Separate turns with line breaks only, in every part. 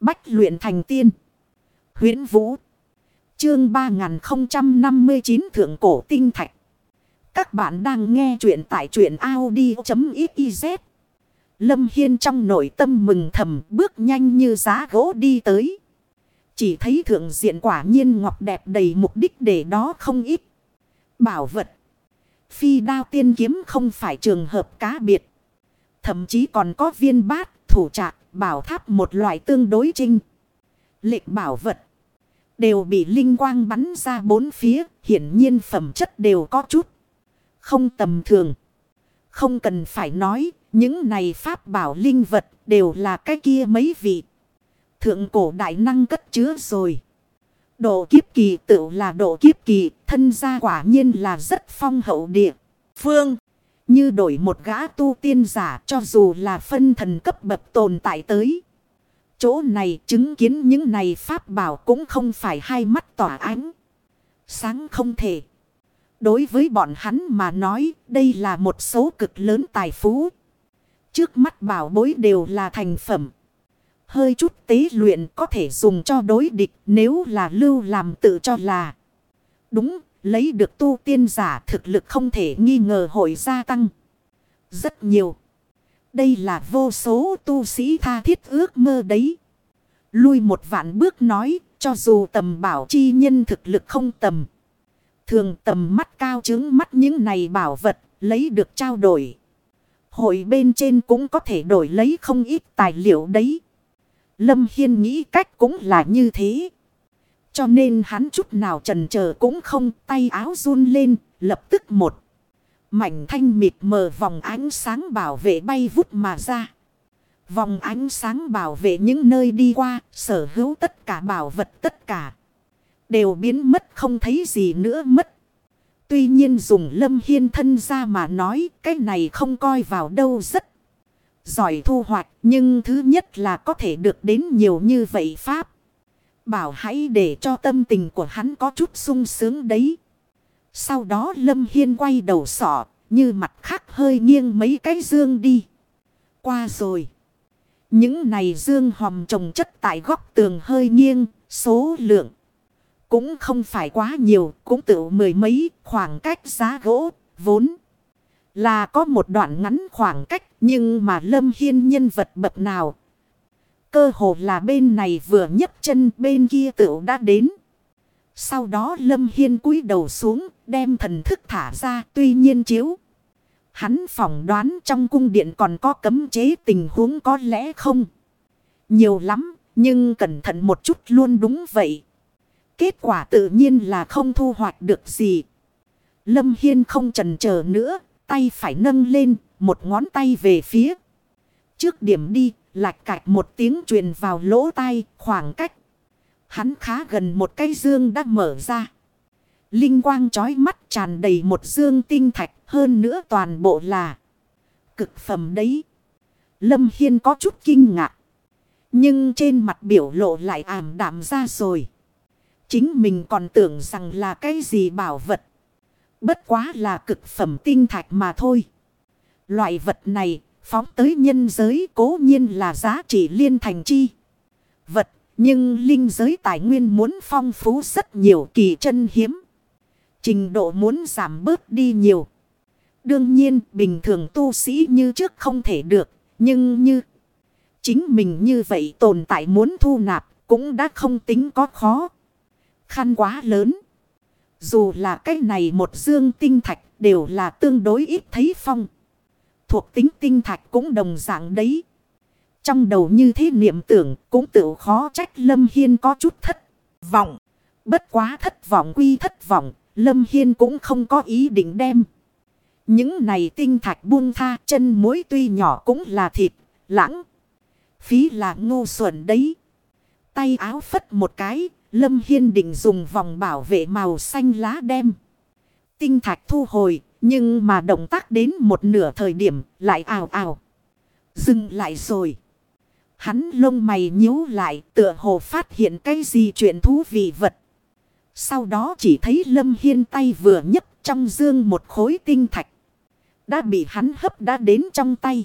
Bách luyện thành tiên. huyễn Vũ. Chương 3059 Thượng Cổ Tinh Thạch. Các bạn đang nghe truyện tại truyện Audi.xyz. Lâm Hiên trong nội tâm mừng thầm bước nhanh như giá gỗ đi tới. Chỉ thấy thượng diện quả nhiên ngọc đẹp đầy mục đích để đó không ít. Bảo vật. Phi đao tiên kiếm không phải trường hợp cá biệt. Thậm chí còn có viên bát, thủ trạc, bảo tháp một loại tương đối trinh. Lệnh bảo vật. Đều bị linh quang bắn ra bốn phía. Hiển nhiên phẩm chất đều có chút. Không tầm thường. Không cần phải nói. Những này pháp bảo linh vật đều là cái kia mấy vị. Thượng cổ đại năng cất chứa rồi. Độ kiếp kỳ tự là độ kiếp kỳ. Thân gia quả nhiên là rất phong hậu địa. Phương. Như đổi một gã tu tiên giả cho dù là phân thần cấp bậc tồn tại tới. Chỗ này chứng kiến những này pháp bảo cũng không phải hai mắt tỏa ánh. Sáng không thể. Đối với bọn hắn mà nói, đây là một số cực lớn tài phú. Trước mắt bảo bối đều là thành phẩm. Hơi chút tế luyện có thể dùng cho đối địch nếu là lưu làm tự cho là. Đúng Lấy được tu tiên giả thực lực không thể nghi ngờ hội gia tăng. Rất nhiều. Đây là vô số tu sĩ tha thiết ước mơ đấy. Lui một vạn bước nói, cho dù tầm bảo chi nhân thực lực không tầm. Thường tầm mắt cao chứng mắt những này bảo vật, lấy được trao đổi. Hội bên trên cũng có thể đổi lấy không ít tài liệu đấy. Lâm Hiên nghĩ cách cũng là như thế. Cho nên hắn chút nào trần chờ cũng không tay áo run lên, lập tức một. Mảnh thanh mịt mờ vòng ánh sáng bảo vệ bay vút mà ra. Vòng ánh sáng bảo vệ những nơi đi qua, sở hữu tất cả bảo vật tất cả. Đều biến mất không thấy gì nữa mất. Tuy nhiên dùng lâm hiên thân ra mà nói cái này không coi vào đâu rất giỏi thu hoạch. Nhưng thứ nhất là có thể được đến nhiều như vậy Pháp. Bảo hãy để cho tâm tình của hắn có chút sung sướng đấy. Sau đó Lâm Hiên quay đầu sỏ, như mặt khác hơi nghiêng mấy cái dương đi. Qua rồi. Những này dương hòm trồng chất tại góc tường hơi nghiêng, số lượng. Cũng không phải quá nhiều, cũng tự mười mấy khoảng cách giá gỗ, vốn. Là có một đoạn ngắn khoảng cách, nhưng mà Lâm Hiên nhân vật bậc nào, Cơ hồ là bên này vừa nhấc chân bên kia tựu đã đến. Sau đó Lâm Hiên cúi đầu xuống đem thần thức thả ra tuy nhiên chiếu. Hắn phỏng đoán trong cung điện còn có cấm chế tình huống có lẽ không. Nhiều lắm nhưng cẩn thận một chút luôn đúng vậy. Kết quả tự nhiên là không thu hoạch được gì. Lâm Hiên không trần chờ nữa, tay phải nâng lên, một ngón tay về phía. Trước điểm đi, Lạch cạch một tiếng truyền vào lỗ tai, khoảng cách. Hắn khá gần một cây dương đã mở ra. Linh quang chói mắt tràn đầy một dương tinh thạch, hơn nữa toàn bộ là cực phẩm đấy. Lâm Hiên có chút kinh ngạc. Nhưng trên mặt biểu lộ lại ảm đạm ra rồi. Chính mình còn tưởng rằng là cái gì bảo vật. Bất quá là cực phẩm tinh thạch mà thôi. Loại vật này Phóng tới nhân giới cố nhiên là giá trị liên thành chi. Vật, nhưng linh giới tài nguyên muốn phong phú rất nhiều kỳ chân hiếm. Trình độ muốn giảm bớt đi nhiều. Đương nhiên bình thường tu sĩ như trước không thể được. Nhưng như chính mình như vậy tồn tại muốn thu nạp cũng đã không tính có khó. Khăn quá lớn. Dù là cái này một dương tinh thạch đều là tương đối ít thấy phong thuộc tính tinh thạch cũng đồng dạng đấy. Trong đầu như thế niệm tưởng cũng tự khó trách Lâm Hiên có chút thất vọng. Bất quá thất vọng quy thất vọng, Lâm Hiên cũng không có ý định đem. Những này tinh thạch buông tha chân mối tuy nhỏ cũng là thịt, lãng. Phí là ngu xuẩn đấy. Tay áo phất một cái, Lâm Hiên định dùng vòng bảo vệ màu xanh lá đem. Tinh thạch thu hồi, nhưng mà động tác đến một nửa thời điểm lại ào ào. Dừng lại rồi. Hắn lông mày nhíu lại tựa hồ phát hiện cái gì chuyện thú vị vật. Sau đó chỉ thấy Lâm Hiên tay vừa nhấc trong dương một khối tinh thạch. Đã bị hắn hấp đã đến trong tay.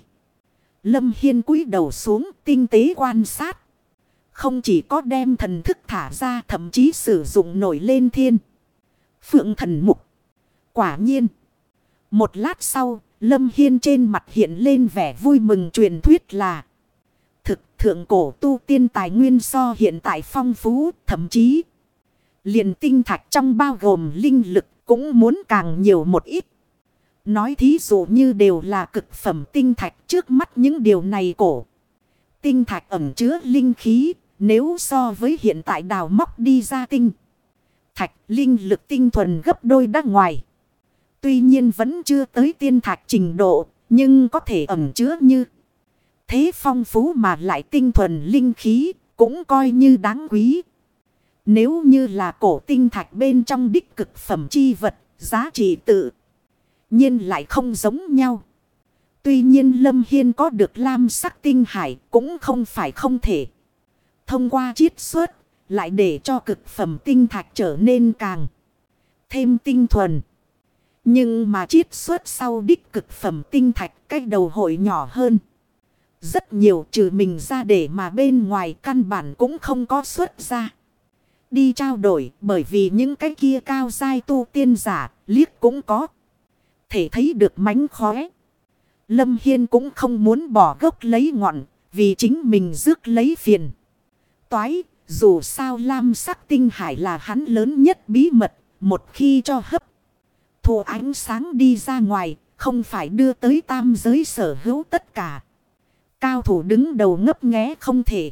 Lâm Hiên cúi đầu xuống tinh tế quan sát. Không chỉ có đem thần thức thả ra thậm chí sử dụng nổi lên thiên. Phượng thần mục. Quả nhiên. Một lát sau, Lâm Hiên trên mặt hiện lên vẻ vui mừng truyền thuyết là. Thực thượng cổ tu tiên tài nguyên so hiện tại phong phú, thậm chí. liền tinh thạch trong bao gồm linh lực cũng muốn càng nhiều một ít. Nói thí dụ như đều là cực phẩm tinh thạch trước mắt những điều này cổ. Tinh thạch ẩm chứa linh khí, nếu so với hiện tại đào móc đi ra tinh. Thạch linh lực tinh thuần gấp đôi đắt ngoài. Tuy nhiên vẫn chưa tới tiên thạch trình độ, nhưng có thể ẩm chứa như. Thế phong phú mà lại tinh thuần linh khí, cũng coi như đáng quý. Nếu như là cổ tinh thạch bên trong đích cực phẩm chi vật, giá trị tự nhiên lại không giống nhau. Tuy nhiên Lâm Hiên có được lam sắc tinh hải cũng không phải không thể. Thông qua chiết xuất, lại để cho cực phẩm tinh thạch trở nên càng thêm tinh thuần. Nhưng mà chiết xuất sau đích cực phẩm tinh thạch cách đầu hội nhỏ hơn. Rất nhiều trừ mình ra để mà bên ngoài căn bản cũng không có xuất ra. Đi trao đổi bởi vì những cái kia cao dai tu tiên giả liếc cũng có. Thể thấy được mánh khóe. Lâm Hiên cũng không muốn bỏ gốc lấy ngọn, vì chính mình rước lấy phiền. Toái, dù sao lam sắc tinh hải là hắn lớn nhất bí mật, một khi cho hấp thù ánh sáng đi ra ngoài, không phải đưa tới tam giới sở hữu tất cả. Cao thủ đứng đầu ngấp nghé không thể.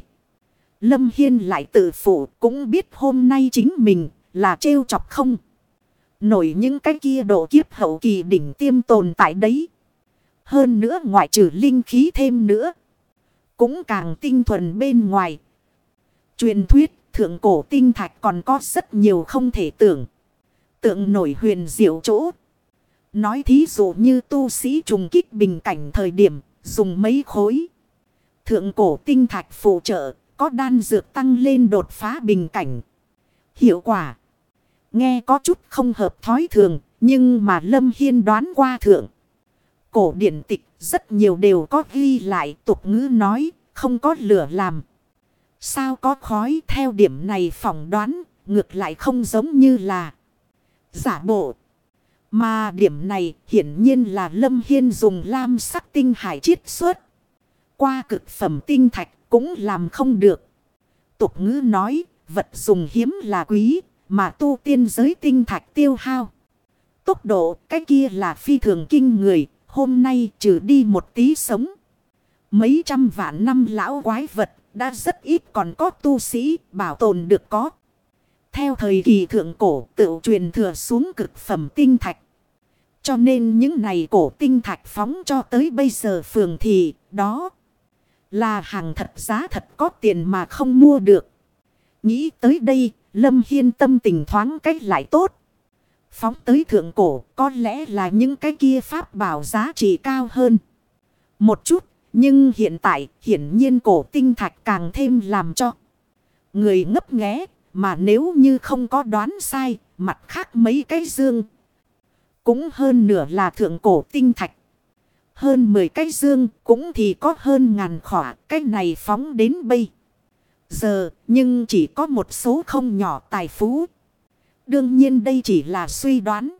Lâm Hiên lại tự phụ cũng biết hôm nay chính mình là trêu chọc không. Nổi những cái kia độ kiếp hậu kỳ đỉnh tiêm tồn tại đấy. Hơn nữa ngoại trừ linh khí thêm nữa. Cũng càng tinh thuần bên ngoài. Truyền thuyết thượng cổ tinh thạch còn có rất nhiều không thể tưởng tượng nổi huyền diệu chỗ. Nói thí dụ như tu sĩ trùng kích bình cảnh thời điểm, dùng mấy khối. Thượng cổ tinh thạch phụ trợ, có đan dược tăng lên đột phá bình cảnh. Hiệu quả. Nghe có chút không hợp thói thường, nhưng mà Lâm Hiên đoán qua thượng. Cổ điển tịch rất nhiều đều có ghi lại tục ngữ nói, không có lửa làm. Sao có khói theo điểm này phỏng đoán, ngược lại không giống như là giả bộ. Mà điểm này hiển nhiên là Lâm Hiên dùng lam sắc tinh hải chiết xuất. Qua cực phẩm tinh thạch cũng làm không được. Tục ngữ nói, vật dùng hiếm là quý, mà tu tiên giới tinh thạch tiêu hao. Tốc độ, cái kia là phi thường kinh người, hôm nay trừ đi một tí sống. Mấy trăm vạn năm lão quái vật, đã rất ít còn có tu sĩ bảo tồn được có. Theo thời kỳ thượng cổ tự truyền thừa xuống cực phẩm tinh thạch. Cho nên những này cổ tinh thạch phóng cho tới bây giờ phường thì đó là hàng thật giá thật có tiền mà không mua được. Nghĩ tới đây, Lâm Hiên tâm tình thoáng cách lại tốt. Phóng tới thượng cổ có lẽ là những cái kia pháp bảo giá trị cao hơn. Một chút, nhưng hiện tại hiển nhiên cổ tinh thạch càng thêm làm cho. Người ngấp nghé mà nếu như không có đoán sai, mặt khác mấy cái dương. Cũng hơn nửa là thượng cổ tinh thạch. Hơn 10 cái dương cũng thì có hơn ngàn khỏa cái này phóng đến bây. Giờ nhưng chỉ có một số không nhỏ tài phú. Đương nhiên đây chỉ là suy đoán.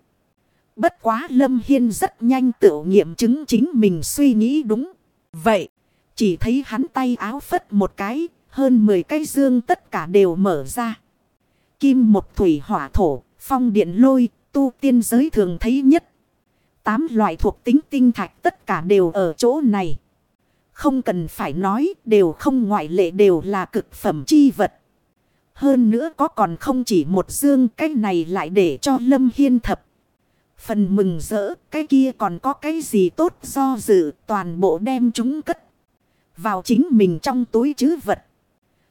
Bất quá Lâm Hiên rất nhanh tự nghiệm chứng chính mình suy nghĩ đúng. Vậy, chỉ thấy hắn tay áo phất một cái, hơn 10 cái dương tất cả đều mở ra kim một thủy hỏa thổ, phong điện lôi, tu tiên giới thường thấy nhất. Tám loại thuộc tính tinh thạch tất cả đều ở chỗ này. Không cần phải nói, đều không ngoại lệ đều là cực phẩm chi vật. Hơn nữa có còn không chỉ một dương cái này lại để cho Lâm Hiên thập. Phần mừng rỡ, cái kia còn có cái gì tốt do dự, toàn bộ đem chúng cất. Vào chính mình trong túi chứ vật.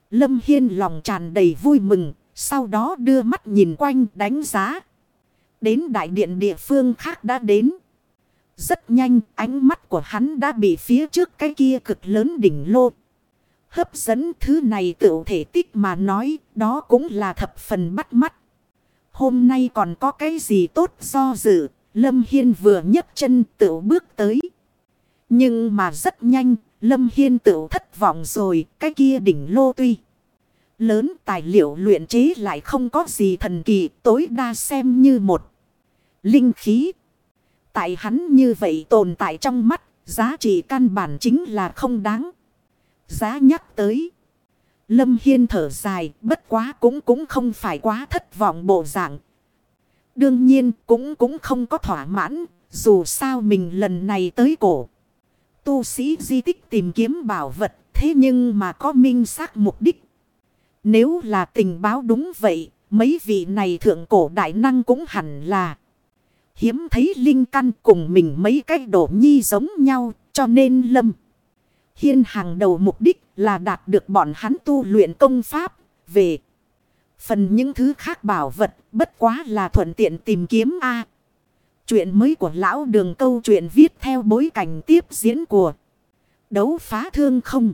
Lâm Hiên lòng tràn đầy vui mừng, sau đó đưa mắt nhìn quanh đánh giá. Đến đại điện địa phương khác đã đến. Rất nhanh, ánh mắt của hắn đã bị phía trước cái kia cực lớn đỉnh lô. Hấp dẫn thứ này tự thể tích mà nói, đó cũng là thập phần bắt mắt. Hôm nay còn có cái gì tốt do dự. Lâm Hiên vừa nhấc chân tự bước tới. Nhưng mà rất nhanh, Lâm Hiên tự thất vọng rồi. Cái kia đỉnh lô tuy lớn tài liệu luyện chế lại không có gì thần kỳ tối đa xem như một linh khí. Tại hắn như vậy tồn tại trong mắt, giá trị căn bản chính là không đáng. Giá nhắc tới. Lâm Hiên thở dài, bất quá cũng cũng không phải quá thất vọng bộ dạng. Đương nhiên cũng cũng không có thỏa mãn, dù sao mình lần này tới cổ. Tu sĩ di tích tìm kiếm bảo vật, thế nhưng mà có minh xác mục đích. Nếu là tình báo đúng vậy, mấy vị này thượng cổ đại năng cũng hẳn là hiếm thấy linh căn cùng mình mấy cái đổ nhi giống nhau, cho nên lâm. Hiên hàng đầu mục đích là đạt được bọn hắn tu luyện công pháp về. Phần những thứ khác bảo vật bất quá là thuận tiện tìm kiếm A. chuyện mới của lão đường câu chuyện viết theo bối cảnh tiếp diễn của đấu phá thương không.